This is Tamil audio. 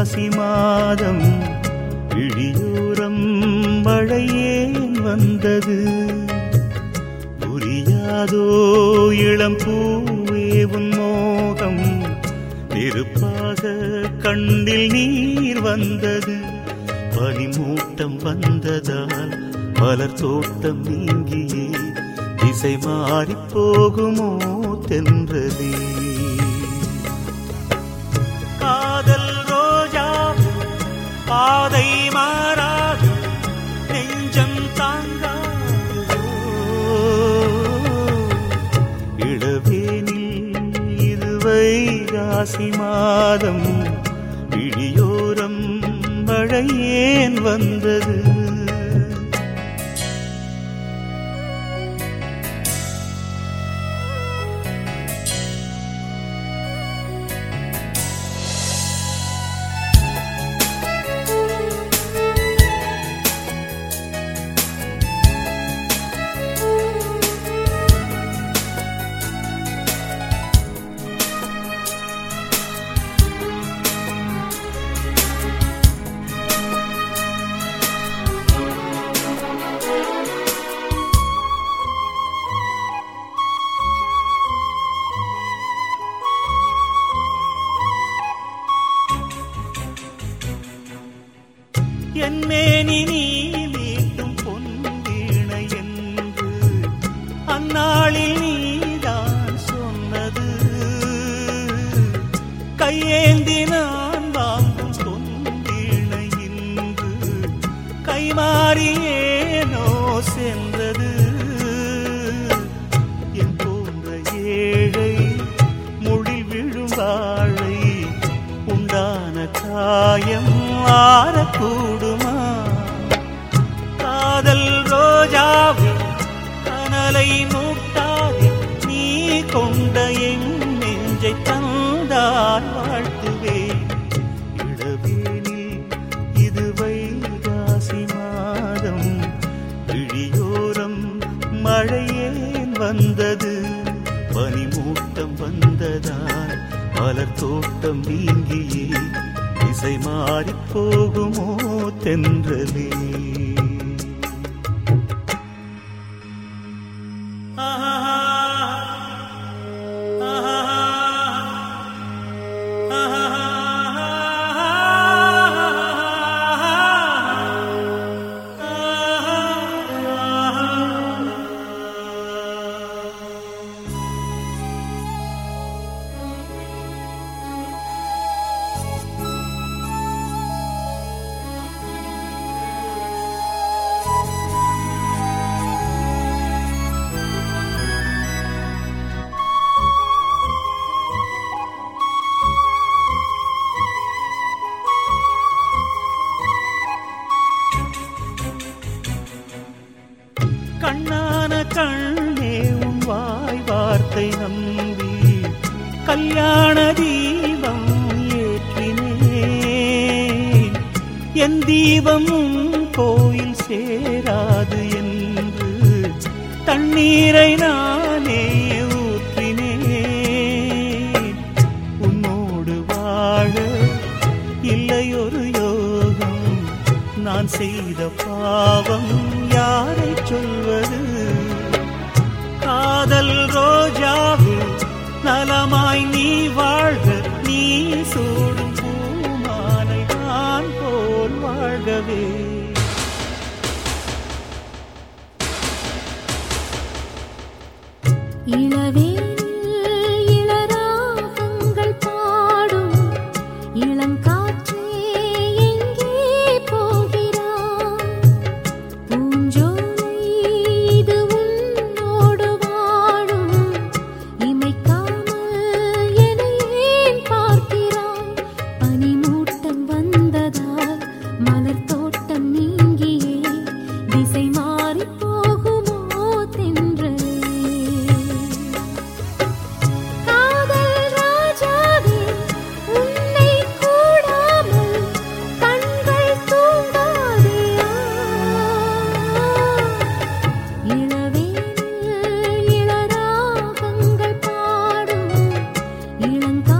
வைகாசி மாதம் இழியூரம் மழையேன் வந்தது. புரியாதோ இளம் பூவே உன் மோகம் நெருப்பாக கண்ணில் நீர் வந்தது. பனிமூட்டம் வந்ததால் மலர் தோட்டம் நீங்கியே திசை மாறிப் போகுமோ தென்றதே பாதை மாறாது நெஞ்சம் தாங்காது? இளவேனில் இருவை ராசி மாதம் விழியோரம் மழையேன் வந்தது. என்மேனி நீ மீட்டும் பொன்வீணை என்று அந்நாளில் நீதான் சொன்னது. கையேந்தி நான் வாங்கும் பொன்வீணை இன்று கைமாறியேனோ சென்றது. என் போன்ற ஏழை முழில் விழும் வாழை உண்டான காயம் ஆறக்கூடும். பனிமூட்டம் வந்ததால் மலர் தோட்டம் நீங்கியே. இசை மாறிப் போகுமோ தென்றலே. கண்ணே உன் வாய் வார்த்தை நம்பி கல்யாண தீபம் ஏற்றினேன். என் தீபம் கோயில் சேராது என்று தண்ணீரை நானே ஊற்றினேன். உன்னோடு வாழ இல்லையொரு யோகம் நான் செய்த பாவம் யாரை சொல்வது? காதல் ரோஜாவே நலமாய் நீ வாழ்க நீ சூடும் பூமாலை நான் போல் வாழ்கவே. இளவே blanca.